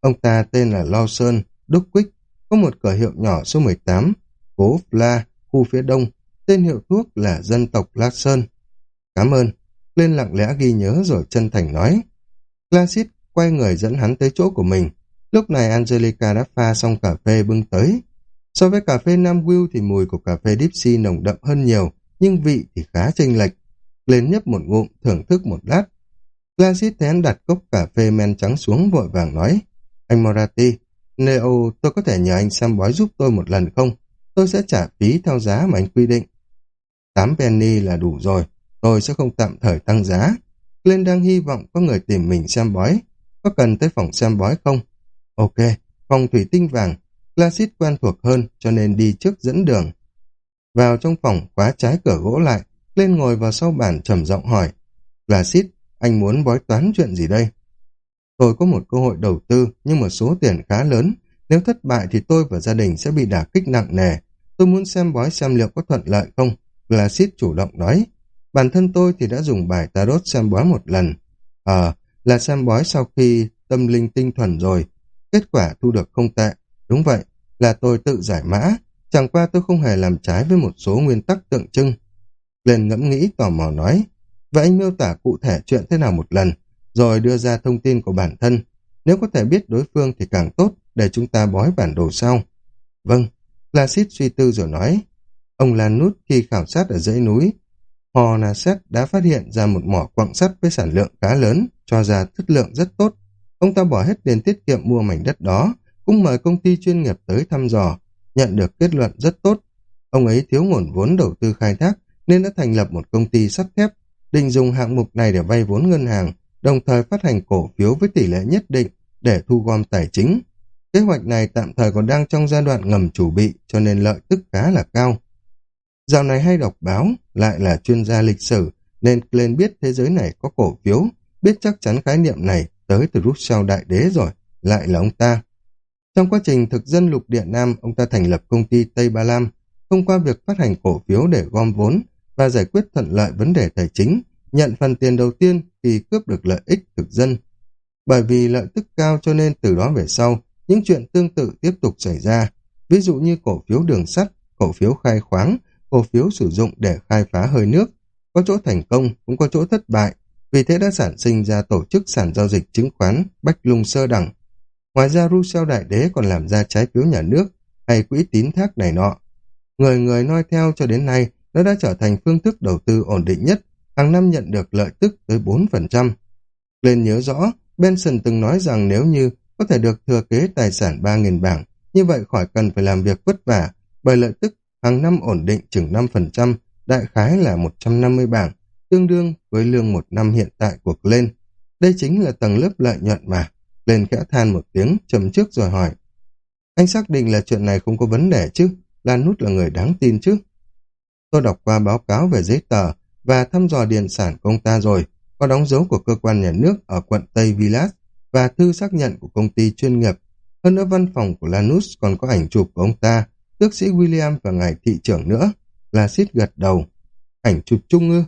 ông ta tên là Lawson, Đúc Quýt, có một cửa hiệu nhỏ số 18, phố Fla, khu phía đông, tên hiệu thuốc là dân tộc Lawson. Cảm ơn, lên lặng lẽ ghi nhớ rồi chân thành nói. Clasit quay người dẫn hắn tới chỗ của mình. Lúc này Angelica đã pha xong cà phê bưng tới. So với cà phê Nam Will thì mùi của cà phê Dipsy nồng đậm hơn nhiều, nhưng vị thì khá chênh lệch. Lên nhấp một ngụm, thưởng thức một lát. Clasit thấy hắn đặt cốc cà phê men trắng xuống vội vàng nói. Anh Morati, Neo, tôi có thể nhờ anh xem bói giúp tôi một lần không? Tôi sẽ trả phí theo giá mà anh quy định. 8 penny là đủ rồi, tôi sẽ không tạm thời tăng giá. Glenn đang hy vọng có người tìm mình xem bói. Có cần tới phòng xem bói không? Ok, phòng thủy tinh vàng. Classic quen thuộc hơn cho nên đi trước dẫn đường. Vào trong phòng khóa trái cửa gỗ lại, lên ngồi vào sau bàn trầm giọng hỏi. Classic, anh muốn bói toán chuyện gì đây? Tôi có một cơ hội đầu tư nhưng một số tiền khá lớn. Nếu thất bại thì tôi và gia đình sẽ bị đả kích nặng nề. Tôi muốn xem bói xem liệu có thuận lợi không. Glacis chủ động nói. Bản thân tôi thì đã dùng bài tarot xem bói một lần. Ờ, là xem bói sau khi tâm linh tinh thuần rồi. Kết quả thu được không tệ. Đúng vậy, là tôi tự giải mã. Chẳng qua tôi không hề làm trái với một số nguyên tắc tượng trưng. Lên ngẫm nghĩ tò mò nói. và anh miêu tả cụ thể chuyện thế nào một lần, rồi đưa ra thông tin của bản thân. Nếu có thể biết đối phương thì càng tốt để chúng ta bói bản đồ sau. Vâng, Lasit suy tư rồi nói. Ông Lan Nút khi khảo sát ở dãy núi, Hò Nà Xét đã phát hiện ra một mỏ quặng sắt với sản lượng khá lớn, cho ra chất lượng rất tốt. Ông ta bỏ hết tiền tiết kiệm mua mảnh đất đó, cũng mời công ty chuyên nghiệp tới thăm dò, nhận được kết luận rất tốt. Ông ấy thiếu nguồn vốn đầu tư khai thác nên đã thành lập một công ty sắt thép, định dùng hạng mục này để vay vốn ngân hàng, đồng thời phát hành cổ phiếu với tỷ lệ nhất định để thu gom tài chính. Kế hoạch này tạm thời còn đang trong giai đoạn ngầm chủ bị cho nên lợi tức khá là cao. Dạo này hay đọc báo, lại là chuyên gia lịch sử, nên lên biết thế giới này có cổ phiếu, biết chắc chắn khái niệm này tới từ Rousseau Đại Đế rồi, lại là ông ta. Trong quá trình thực dân lục địa Nam, ông ta thành lập công ty Tây Ba Lam, thông qua việc phát hành cổ phiếu để gom vốn và giải quyết thuận lợi vấn đề tài chính, nhận phần tiền đầu tiên khi cướp được lợi ích thực dân. Bởi vì lợi tức cao cho nên từ đó về sau, những chuyện tương tự tiếp tục xảy ra, ví dụ như cổ phiếu đường sắt, cổ phiếu khai khoáng, cổ phiếu sử dụng để khai phá hơi nước, có chỗ thành công cũng có chỗ thất bại, vì thế đã sản sinh ra tổ chức sản giao dịch chứng khoán Bách Lung Sơ Đẳng. Ngoài ra Rousseau Đại Đế còn làm ra trái phiếu nhà nước hay quỹ tín thác này nọ. Người người noi theo cho đến nay nó đã trở thành phương thức đầu tư ổn định nhất, hàng năm nhận được lợi tức tới 4%. Lên nhớ rõ, Benson từng nói rằng nếu như có thể được thừa kế tài sản 3.000 bảng, như vậy khỏi cần phải làm việc vất vả, bởi lợi tức hàng năm ổn định chừng 5%, đại khái là 150 bảng, tương đương với lương một năm hiện tại của Glenn. Đây chính là tầng lớp lợi nhuận mà. Glenn khẽ than một tiếng, chầm trước rồi hỏi. Anh xác định là chuyện này không có vấn đề chứ? Lan Nút là người đáng tin chứ? Tôi đọc qua báo cáo về giấy tờ và thăm dò điện sản của ông ta rồi, có đóng dấu của cơ quan nhà nước ở quận Tây Villas và thư xác nhận của công ty chuyên nghiệp. Hơn nữa văn phòng của Lanus còn có ảnh chụp của ông ta, tước sĩ William và ngài thị trưởng nữa. La xít gật đầu. Ảnh chụp chung ư?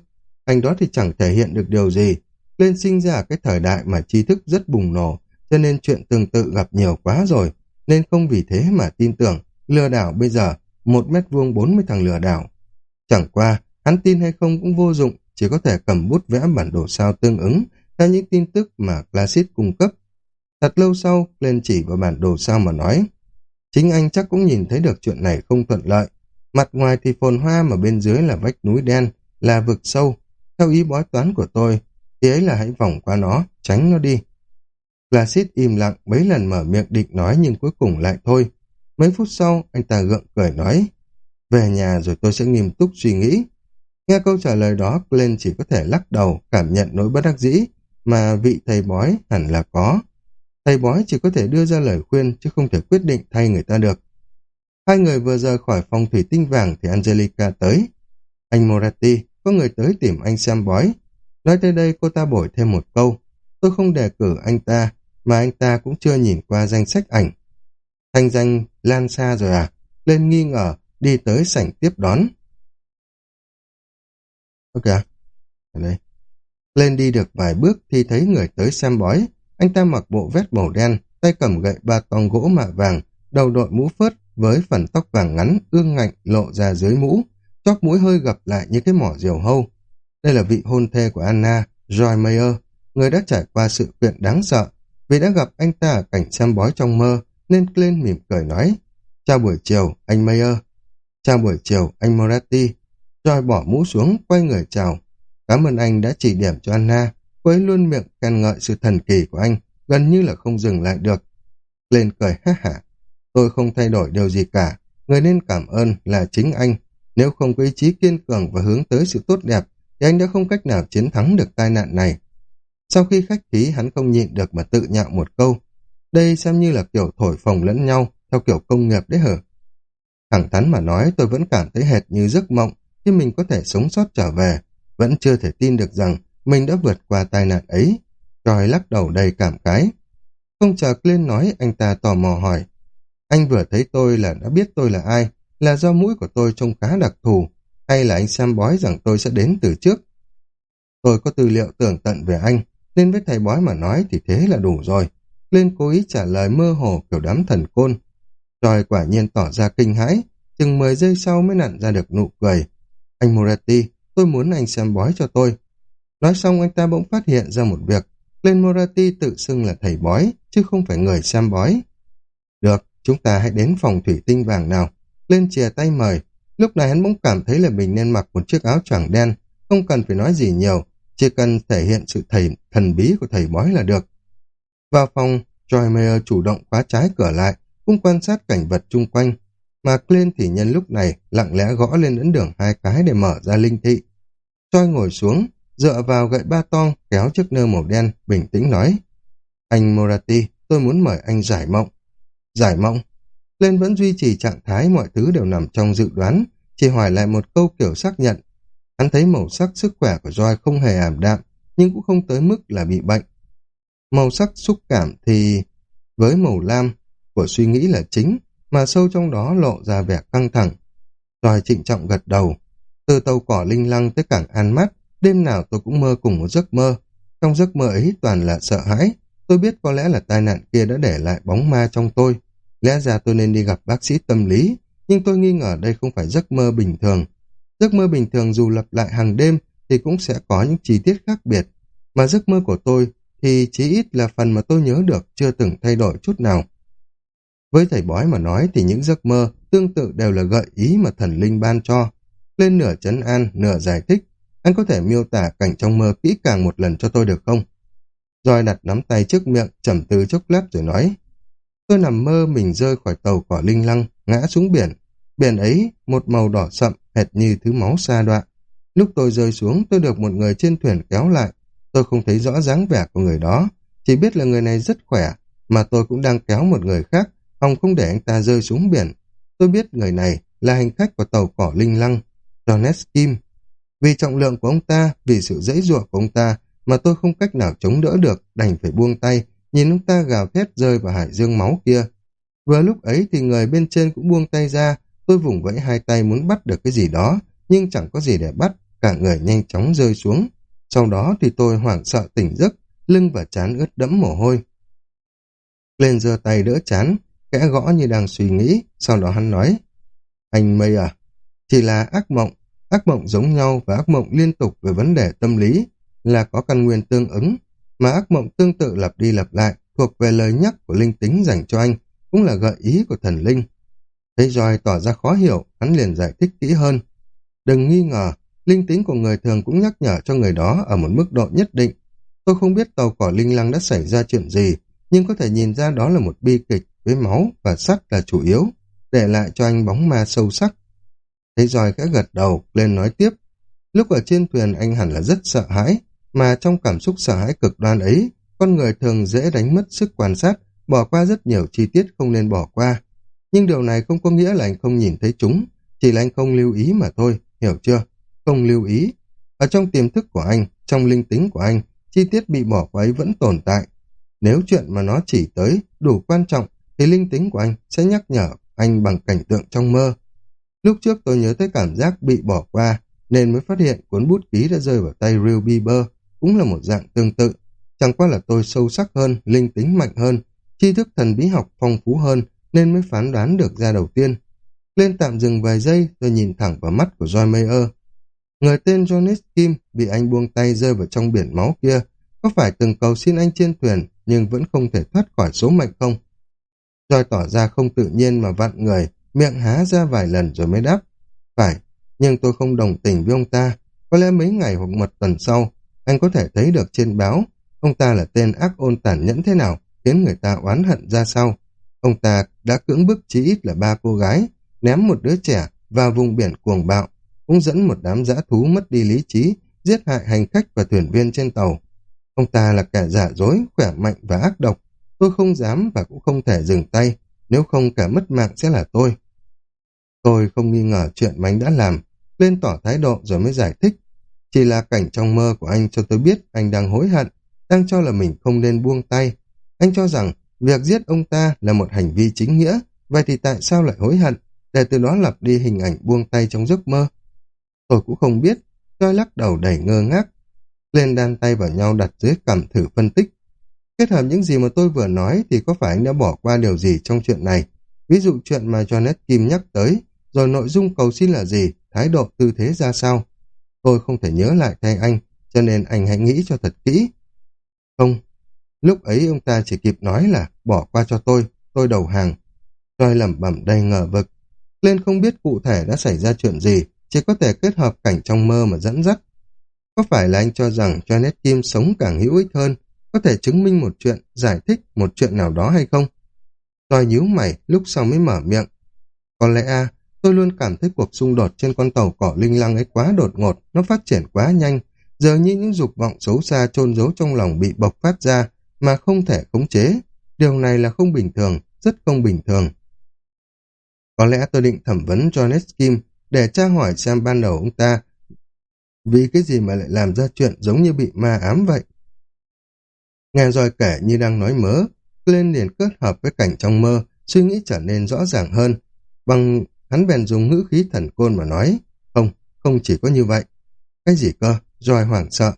Ảnh đó thì chẳng thể hiện được điều gì. Lên sinh ra cái thời đại mà tri thức rất bùng nổ, cho nên chuyện tương tự gặp nhiều quá rồi, nên không vì thế mà tin tưởng. Lừa đảo bây giờ, một mét vuông bốn mươi thằng lừa đảo. Chẳng qua, hắn tin hay không cũng vô dụng, chỉ có thể cầm bút vẽ bản đồ sao tương ứng theo những tin tức mà Classic cung cấp. Thật lâu sau, lên chỉ vào bản đồ sao mà nói. Chính anh chắc cũng nhìn thấy được chuyện này không thuận lợi. Mặt ngoài thì phồn hoa mà bên dưới là vách núi đen, là vực sâu. Theo ý bói toán của tôi, thì ấy là hãy vòng qua nó, tránh nó đi. Placid im lặng mấy lần mở miệng định nói nhưng cuối cùng lại thôi. Mấy phút sau, anh ta gượng cười nói, về nhà rồi tôi sẽ nghiêm túc suy nghĩ. Nghe câu trả lời đó, Glenn chỉ có thể lắc đầu, cảm nhận nỗi bất đắc dĩ, mà vị thầy bói hẳn là có. Thầy bói chỉ có thể đưa ra lời khuyên, chứ không thể quyết định thay người ta được. Hai người vừa rời khỏi phòng thủy tinh vàng thì Angelica tới. Anh Moratti, có người tới tìm anh xem bói. Nói tới đây cô ta bổi thêm một câu. Tôi không đề cử anh ta, mà anh ta cũng chưa nhìn qua danh sách ảnh. Thanh danh lan xa rồi à? Lên nghi ngờ, đi tới sảnh tiếp đón. Ok, à? ở đây. Lên đi được vài bước thì thấy người tới xem bói. Anh ta mặc bộ vest màu đen, tay cầm gậy ba tong gỗ mạ vàng, đầu đội mũ phớt với phần tóc vàng ngắn, ương ngạnh lộ ra dưới mũ, chóp mũi hơi gập lại như cái mỏ diều hâu. Đây là vị hôn thê của Anna, Joy Mayer, người đã trải qua sự kiện đáng sợ. Vì đã gặp anh ta ở cảnh xem bói trong mơ, nên lên mỉm cười nói, Chào buổi chiều, anh Mayer. Chào buổi chiều, anh Moratti. Joy bỏ mũ xuống, quay người chào. Cảm ơn anh đã chỉ điểm cho Anna. Cô ấy luôn miệng khen ngợi sự thần kỳ của anh, gần như là không dừng lại được. Lên cười ha hả. Tôi không thay đổi điều gì cả. Người nên cảm ơn là chính anh. Nếu không có ý chí kiên cường và hướng tới sự tốt đẹp, thì anh đã không cách nào chiến thắng được tai nạn này. Sau khi khách khí, hắn không nhịn được mà tự nhạo một câu. Đây xem như là kiểu thổi phồng lẫn nhau, theo kiểu công nghiệp đấy hở. Thẳng thắn mà nói tôi vẫn cảm thấy hệt như giấc mộng khi mình có thể sống sót trở về. Vẫn chưa thể tin được rằng mình đã vượt qua tai nạn ấy. Troy lắc đầu đầy cảm cái. Không chờ Clint nói, anh ta tò mò hỏi. Anh vừa thấy tôi là đã biết tôi là ai, là do mũi của tôi trông khá đặc thù, hay là anh xem bói rằng tôi sẽ đến từ trước. Tôi có tư liệu tưởng tận về anh, nên với thầy bói mà nói thì thế là đủ rồi. Clint cố ý trả lời mơ hồ kiểu đám thần côn. Troy quả nhiên tỏ ra kinh hãi, chừng 10 giây sau mới nặn ra được nụ cười. Anh Moretti, tôi muốn anh xem bói cho tôi. Nói xong anh ta bỗng phát hiện ra một việc. Lên Morati tự xưng là thầy bói, chứ không phải người xem bói. Được, chúng ta hãy đến phòng thủy tinh vàng nào. Lên chìa tay mời. Lúc này hắn bỗng cảm thấy là mình nên mặc một chiếc áo choàng đen, không cần phải nói gì nhiều, chỉ cần thể hiện sự thầy thần bí của thầy bói là được. Vào phòng, Joy Mayer chủ động khóa trái cửa lại, cũng quan sát cảnh vật chung quanh, mà Clint thì nhân lúc này lặng lẽ gõ lên ấn đường hai cái để mở ra linh thị. Choi ngồi xuống, dựa vào gậy ba tong kéo chiếc nơ màu đen, bình tĩnh nói. Anh Morati, tôi muốn mời anh giải mộng. Giải mộng? Lên vẫn duy trì trạng thái mọi thứ đều nằm trong dự đoán, chỉ hỏi lại một câu kiểu xác nhận. Hắn thấy màu sắc sức khỏe của Joy không hề ảm đạm, nhưng cũng không tới mức là bị bệnh. Màu sắc xúc cảm thì với màu lam của suy nghĩ là chính, mà sâu trong đó lộ ra vẻ căng thẳng. roi trịnh trọng gật đầu. Từ tàu cỏ linh lăng tới cảng An Mát, đêm nào tôi cũng mơ cùng một giấc mơ. Trong giấc mơ ấy toàn là sợ hãi. Tôi biết có lẽ là tai nạn kia đã để lại bóng ma trong tôi. Lẽ ra tôi nên đi gặp bác sĩ tâm lý, nhưng tôi nghi ngờ đây không phải giấc mơ bình thường. Giấc mơ bình thường dù lặp lại hàng đêm thì cũng sẽ có những chi tiết khác biệt. Mà giấc mơ của tôi thì chỉ ít là phần mà tôi nhớ được chưa từng thay đổi chút nào. Với thầy bói mà nói thì những giấc mơ tương tự đều là gợi ý mà thần linh ban cho. Lên nửa chấn an, nửa giải thích. Anh có thể miêu tả cảnh trong mơ kỹ càng một lần cho tôi được không? Rồi đặt nắm tay trước miệng, trầm tư chốc lát rồi nói. Tôi nằm mơ mình rơi khỏi tàu cỏ linh lăng, ngã xuống biển. Biển ấy, một màu đỏ sậm, hệt như thứ máu xa đoạn. Lúc tôi rơi xuống, tôi được một người trên thuyền kéo lại. Tôi không thấy rõ dáng vẻ của người đó, chỉ biết là người này rất khỏe, mà tôi cũng đang kéo một người khác, hòng không để anh ta rơi xuống biển. Tôi biết người này là hành khách của tàu cỏ linh lăng, Jones Kim. Vì trọng lượng của ông ta, vì sự dễ dụa của ông ta, mà tôi không cách nào chống đỡ được, đành phải buông tay, nhìn ông ta gào thét rơi vào hải dương máu kia. Vừa lúc ấy thì người bên trên cũng buông tay ra, tôi vùng vẫy hai tay muốn bắt được cái gì đó, nhưng chẳng có gì để bắt, cả người nhanh chóng rơi xuống. Sau đó thì tôi hoảng sợ tỉnh giấc, lưng và chán ướt đẫm mồ hôi. Lên giơ tay đỡ chán, kẽ gõ như đang suy nghĩ, sau đó hắn nói, Anh mây à, chỉ là ác mộng, ác mộng giống nhau và ác mộng liên tục về vấn đề tâm lý là có căn nguyên tương ứng, mà ác mộng tương tự lặp đi lặp lại thuộc về lời nhắc của linh tính dành cho anh, cũng là gợi ý của thần linh. Thấy roi tỏ ra khó hiểu, hắn liền giải thích kỹ hơn. Đừng nghi ngờ, linh tính của người thường cũng nhắc nhở cho người đó ở một mức độ nhất định. Tôi không biết tàu cỏ linh lăng đã xảy ra chuyện gì, nhưng có thể nhìn ra đó là một bi kịch với máu và sắt là chủ yếu, để lại cho anh bóng ma sâu sắc. Thấy roi khẽ gật đầu, lên nói tiếp. Lúc ở trên thuyền anh hẳn là rất sợ hãi, mà trong cảm xúc sợ hãi cực đoan ấy, con người thường dễ đánh mất sức quan sát, bỏ qua rất nhiều chi tiết không nên bỏ qua. Nhưng điều này không có nghĩa là anh không nhìn thấy chúng, chỉ là anh không lưu ý mà thôi, hiểu chưa? Không lưu ý. Ở trong tiềm thức của anh, trong linh tính của anh, chi tiết bị bỏ qua ấy vẫn tồn tại. Nếu chuyện mà nó chỉ tới đủ quan trọng, thì linh tính của anh sẽ nhắc nhở anh bằng cảnh tượng trong mơ. Lúc trước tôi nhớ tới cảm giác bị bỏ qua, nên mới phát hiện cuốn bút ký đã rơi vào tay Real Bieber, cũng là một dạng tương tự. Chẳng qua là tôi sâu sắc hơn, linh tính mạnh hơn, tri thức thần bí học phong phú hơn, nên mới phán đoán được ra đầu tiên. Lên tạm dừng vài giây, tôi nhìn thẳng vào mắt của Joy Mayer. Người tên Jonas Kim bị anh buông tay rơi vào trong biển máu kia, có phải từng cầu xin anh trên thuyền nhưng vẫn không thể thoát khỏi số mệnh không? Joy tỏ ra không tự nhiên mà vặn người, miệng há ra vài lần rồi mới đáp. Phải, nhưng tôi không đồng tình với ông ta. Có lẽ mấy ngày hoặc một tuần sau, anh có thể thấy được trên báo, ông ta là tên ác ôn tàn nhẫn thế nào, khiến người ta oán hận ra sao. Ông ta đã cưỡng bức chí ít là ba cô gái, ném một đứa trẻ vào vùng biển cuồng bạo, cũng dẫn một đám dã thú mất đi lý trí, giết hại hành khách và thuyền viên trên tàu. Ông ta là kẻ giả dối, khỏe mạnh và ác độc. Tôi không dám và cũng không thể dừng tay, nếu không cả mất mạng sẽ là tôi. Tôi không nghi ngờ chuyện mà anh đã làm, lên tỏ thái độ rồi mới giải thích. Chỉ là cảnh trong mơ của anh cho tôi biết anh đang hối hận, đang cho là mình không nên buông tay. Anh cho rằng việc giết ông ta là một hành vi chính nghĩa, vậy thì tại sao lại hối hận, để từ đó lặp đi hình ảnh buông tay trong giấc mơ? Tôi cũng không biết, tôi lắc đầu đầy ngơ ngác. Lên đan tay vào nhau đặt dưới cằm thử phân tích. Kết hợp những gì mà tôi vừa nói thì có phải anh đã bỏ qua điều gì trong chuyện này? Ví dụ chuyện mà Jonet Kim nhắc tới, rồi nội dung cầu xin là gì, thái độ tư thế ra sao. Tôi không thể nhớ lại thay anh, cho nên anh hãy nghĩ cho thật kỹ. Không, lúc ấy ông ta chỉ kịp nói là bỏ qua cho tôi, tôi đầu hàng. Tôi lẩm bẩm đầy ngờ vực. Lên không biết cụ thể đã xảy ra chuyện gì, chỉ có thể kết hợp cảnh trong mơ mà dẫn dắt. Có phải là anh cho rằng Janet Kim sống càng hữu ích hơn, có thể chứng minh một chuyện, giải thích một chuyện nào đó hay không? Tôi nhíu mày, lúc sau mới mở miệng. Có lẽ a tôi luôn cảm thấy cuộc xung đột trên con tàu cỏ linh lăng ấy quá đột ngột, nó phát triển quá nhanh, giờ như những dục vọng xấu xa chôn giấu trong lòng bị bộc phát ra mà không thể khống chế. Điều này là không bình thường, rất không bình thường. Có lẽ tôi định thẩm vấn Jonas Kim để tra hỏi xem ban đầu ông ta vì cái gì mà lại làm ra chuyện giống như bị ma ám vậy. Nghe rồi kể như đang nói mớ, lên liền kết hợp với cảnh trong mơ, suy nghĩ trở nên rõ ràng hơn. Bằng hắn bèn dùng ngữ khí thần côn mà nói, không, không chỉ có như vậy. Cái gì cơ? Roi hoảng sợ.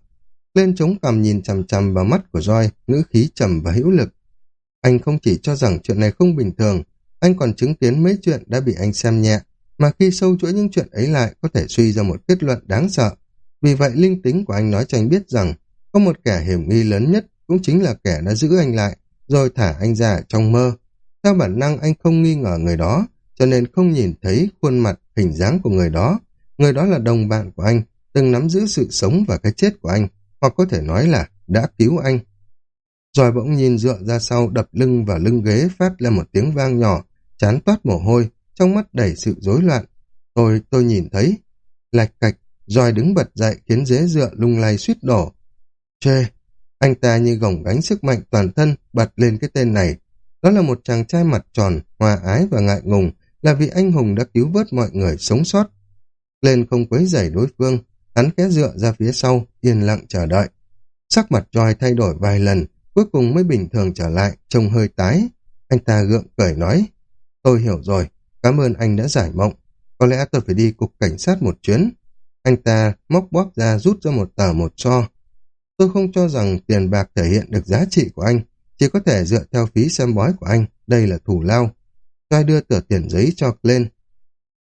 Lên chống cằm nhìn chằm chằm vào mắt của roi, ngữ khí trầm và hữu lực. Anh không chỉ cho rằng chuyện này không bình thường, anh còn chứng kiến mấy chuyện đã bị anh xem nhẹ, mà khi sâu chuỗi những chuyện ấy lại có thể suy ra một kết luận đáng sợ. Vì vậy linh tính của anh nói cho anh biết rằng có một kẻ hiểm nghi lớn nhất cũng chính là kẻ đã giữ anh lại, rồi thả anh ra trong mơ. Theo bản năng anh không nghi ngờ người đó, cho nên không nhìn thấy khuôn mặt, hình dáng của người đó. Người đó là đồng bạn của anh, từng nắm giữ sự sống và cái chết của anh, hoặc có thể nói là đã cứu anh. Rồi bỗng nhìn dựa ra sau đập lưng vào lưng ghế phát lên một tiếng vang nhỏ, chán toát mồ hôi, trong mắt đầy sự rối loạn. Tôi, tôi nhìn thấy. Lạch cạch, rồi đứng bật dậy khiến dế dựa lung lay suýt đổ. Chê, anh ta như gồng gánh sức mạnh toàn thân bật lên cái tên này. Đó là một chàng trai mặt tròn, hòa ái và ngại ngùng, là vì anh hùng đã cứu vớt mọi người sống sót. Lên không quấy rầy đối phương, hắn khẽ dựa ra phía sau, yên lặng chờ đợi. Sắc mặt Joy thay đổi vài lần, cuối cùng mới bình thường trở lại, trông hơi tái. Anh ta gượng cười nói, tôi hiểu rồi, cảm ơn anh đã giải mộng. Có lẽ tôi phải đi cục cảnh sát một chuyến. Anh ta móc bóp ra rút ra một tờ một so. Tôi không cho rằng tiền bạc thể hiện được giá trị của anh, chỉ có thể dựa theo phí xem bói của anh, đây là thủ lao. Tôi đưa tờ tiền giấy cho lên.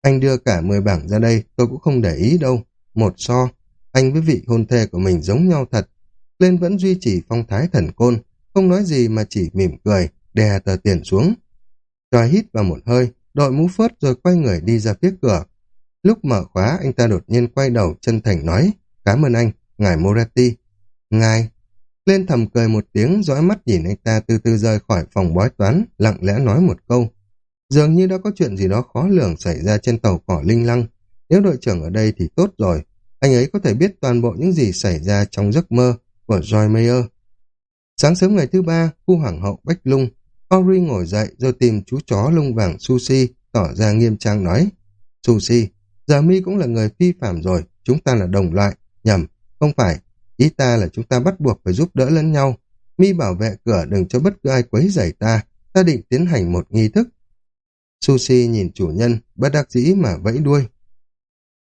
Anh đưa cả 10 bảng ra đây, tôi cũng không để ý đâu. Một so, anh với vị hôn thê của mình giống nhau thật. Lên vẫn duy trì phong thái thần côn, không nói gì mà chỉ mỉm cười, đè tờ tiền xuống. Tròi hít vào một hơi, đội mũ phớt rồi quay người đi ra phía cửa. Lúc mở khóa, anh ta đột nhiên quay đầu chân thành nói, cảm ơn anh, ngài Moretti. Ngài, lên thầm cười một tiếng, dõi mắt nhìn anh ta từ từ rời khỏi phòng bói toán, lặng lẽ nói một câu. Dường như đã có chuyện gì đó khó lường xảy ra trên tàu cỏ linh lăng. Nếu đội trưởng ở đây thì tốt rồi, anh ấy có thể biết toàn bộ những gì xảy ra trong giấc mơ của Joy Mayer. Sáng sớm ngày thứ ba, khu hoàng hậu Bách Lung, Ori ngồi dậy rồi tìm chú chó lông vàng Sushi, tỏ ra nghiêm trang nói. Sushi, giờ mi cũng là người phi phạm rồi, chúng ta là đồng loại, nhầm, không phải, ý ta là chúng ta bắt buộc phải giúp đỡ lẫn nhau. Mi bảo vệ cửa đừng cho bất cứ ai quấy rầy ta, ta định tiến hành một nghi thức. Sushi nhìn chủ nhân, bất đắc dĩ mà vẫy đuôi.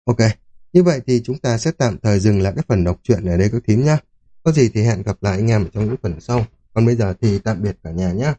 Ok, như vậy thì chúng ta sẽ tạm thời dừng lại cái phần đọc truyện ở đây các thím nhá. Có gì thì hẹn gặp lại anh em ở trong những phần sau. Còn bây giờ thì tạm biệt cả nhà nhé.